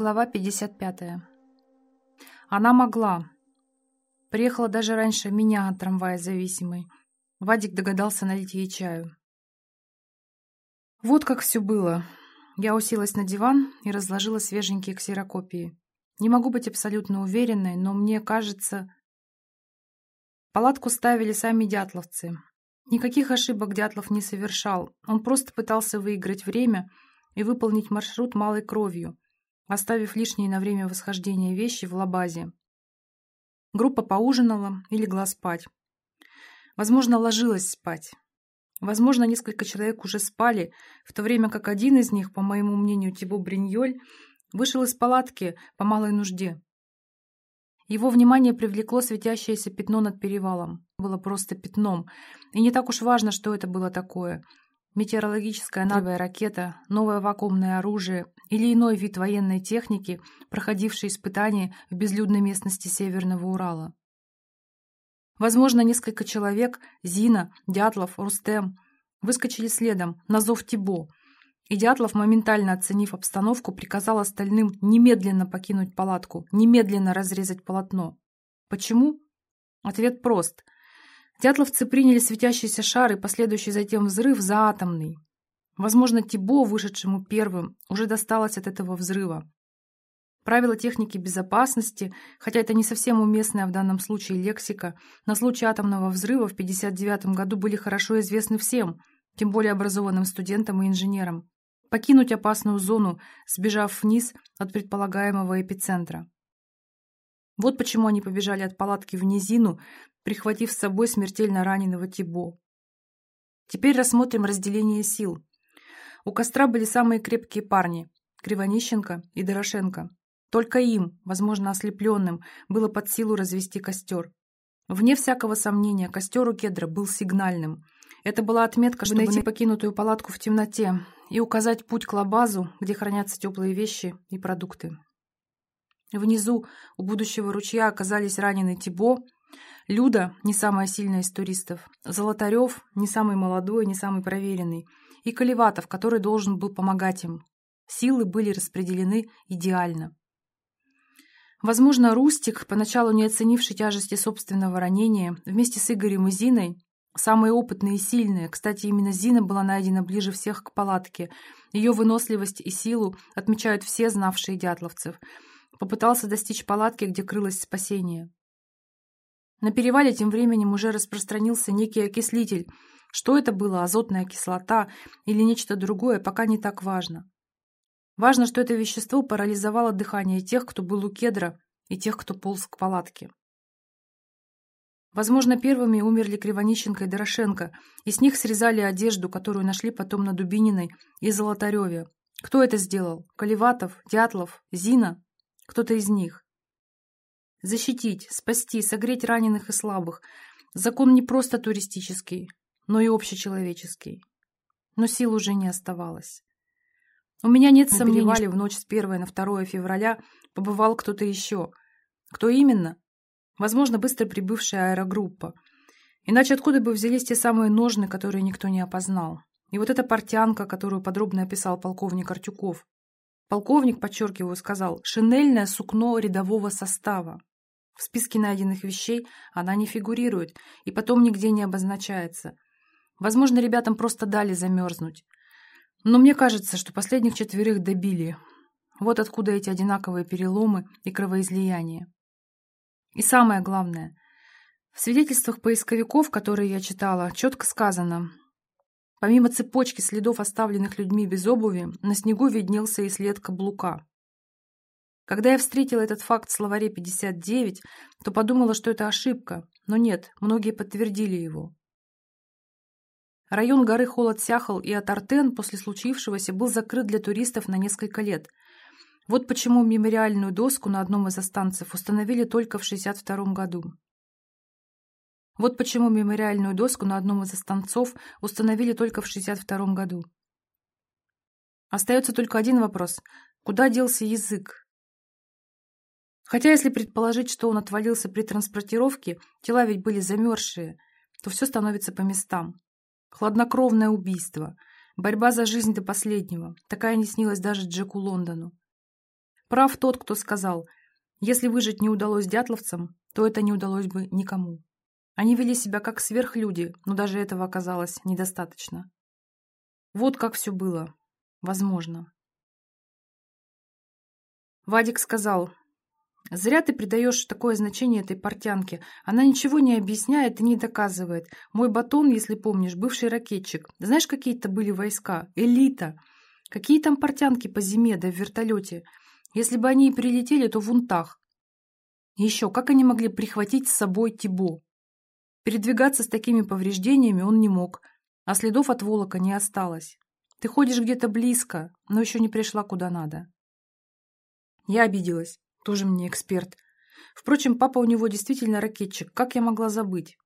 Глава 55. Она могла. Приехала даже раньше меня от трамвая зависимой. Вадик догадался налить ей чаю. Вот как все было. Я уселась на диван и разложила свеженькие ксерокопии. Не могу быть абсолютно уверенной, но мне кажется... Палатку ставили сами дятловцы. Никаких ошибок Дятлов не совершал. Он просто пытался выиграть время и выполнить маршрут малой кровью, оставив лишние на время восхождения вещи в лабазе. Группа поужинала и легла спать. Возможно, ложилась спать. Возможно, несколько человек уже спали, в то время как один из них, по моему мнению, Тибо Бриньоль, вышел из палатки по малой нужде. Его внимание привлекло светящееся пятно над перевалом. Было просто пятном. И не так уж важно, что это было такое. Метеорологическая новая ракета, новое вакуумное оружие или иной вид военной техники, проходивший испытания в безлюдной местности Северного Урала. Возможно, несколько человек, Зина, Дятлов, Рустем, выскочили следом, на зов Тибо. И Дятлов, моментально оценив обстановку, приказал остальным немедленно покинуть палатку, немедленно разрезать полотно. Почему? Ответ прост. Дятловцы приняли светящийся шар и последующий затем взрыв за атомный. Возможно, Тибо, вышедшему первым, уже досталось от этого взрыва. Правила техники безопасности, хотя это не совсем уместная в данном случае лексика, на случай атомного взрыва в 1959 году были хорошо известны всем, тем более образованным студентам и инженерам. Покинуть опасную зону, сбежав вниз от предполагаемого эпицентра. Вот почему они побежали от палатки в низину, прихватив с собой смертельно раненого Тибо. Теперь рассмотрим разделение сил. У костра были самые крепкие парни – Кривонищенко и Дорошенко. Только им, возможно ослепленным, было под силу развести костер. Вне всякого сомнения, костер у кедра был сигнальным. Это была отметка, чтобы найти покинутую палатку в темноте и указать путь к лабазу, где хранятся теплые вещи и продукты. Внизу у будущего ручья оказались раненый Тибо, Люда, не самая сильная из туристов, Золотарев, не самый молодой, не самый проверенный, и Колеватов, который должен был помогать им. Силы были распределены идеально. Возможно, Рустик, поначалу не оценивший тяжести собственного ранения, вместе с Игорем и Зиной, самые опытные и сильные, кстати, именно Зина была найдена ближе всех к палатке, ее выносливость и силу отмечают все знавшие дятловцев, попытался достичь палатки, где крылось спасение. На перевале тем временем уже распространился некий окислитель. Что это было, азотная кислота или нечто другое, пока не так важно. Важно, что это вещество парализовало дыхание тех, кто был у кедра, и тех, кто полз к палатке. Возможно, первыми умерли Кривонищенко и Дорошенко, и с них срезали одежду, которую нашли потом на Дубининой и Золотареве. Кто это сделал? Колеватов? Дятлов? Зина? Кто-то из них. Защитить, спасти, согреть раненых и слабых. Закон не просто туристический, но и общечеловеческий. Но сил уже не оставалось. У меня нет сомнений, в ночь с 1 на 2 февраля побывал кто-то еще. Кто именно? Возможно, быстро прибывшая аэрогруппа. Иначе откуда бы взялись те самые ножны, которые никто не опознал? И вот эта портянка, которую подробно описал полковник Артюков. Полковник, подчеркиваю, сказал, шинельное сукно рядового состава. В списке найденных вещей она не фигурирует и потом нигде не обозначается. Возможно, ребятам просто дали замерзнуть. Но мне кажется, что последних четверых добили. Вот откуда эти одинаковые переломы и кровоизлияния. И самое главное, в свидетельствах поисковиков, которые я читала, четко сказано, помимо цепочки следов, оставленных людьми без обуви, на снегу виднелся и след каблука. Когда я встретила этот факт в словаре 59, то подумала, что это ошибка, но нет, многие подтвердили его. Район горы Холод-Сяхал и Атартен после случившегося был закрыт для туристов на несколько лет. Вот почему мемориальную доску на одном из останцев установили только в 1962 году. Вот почему мемориальную доску на одном из останцов установили только в 1962 году. Остается только один вопрос. Куда делся язык? Хотя если предположить, что он отвалился при транспортировке, тела ведь были замерзшие, то все становится по местам. Хладнокровное убийство. Борьба за жизнь до последнего. Такая не снилась даже Джеку Лондону. Прав тот, кто сказал, если выжить не удалось дятловцам, то это не удалось бы никому. Они вели себя как сверхлюди, но даже этого оказалось недостаточно. Вот как все было. Возможно. Вадик сказал, «Зря ты придаешь такое значение этой портянке. Она ничего не объясняет и не доказывает. Мой батон, если помнишь, бывший ракетчик. Знаешь, какие-то были войска? Элита. Какие там портянки по зиме да в вертолете? Если бы они и прилетели, то в унтах. еще, как они могли прихватить с собой Тибо? Передвигаться с такими повреждениями он не мог, а следов от волока не осталось. Ты ходишь где-то близко, но еще не пришла куда надо. Я обиделась. Тоже мне эксперт. Впрочем, папа у него действительно ракетчик. Как я могла забыть?